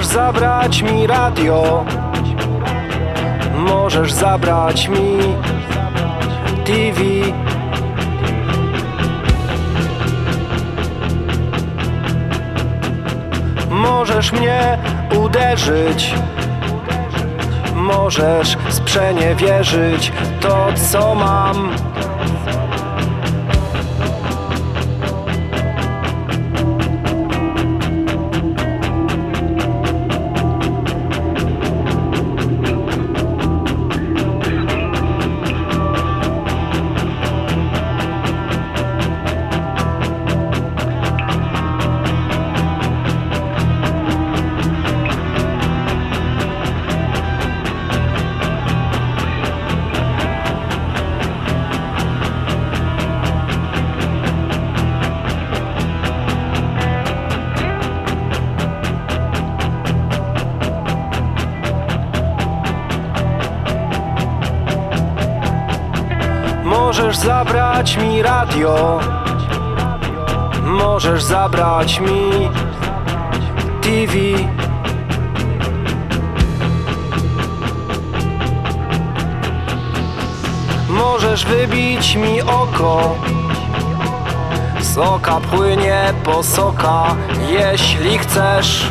Możesz zabrać mi radio. Możesz zabrać mi TV Możesz mnie uderzyć. Możesz sprzeniewierzyć to co mam Możesz zabrać mi radio. Możesz zabrać mi TV Możesz wybić mi oko. Soka płynie po soka Jeśli chcesz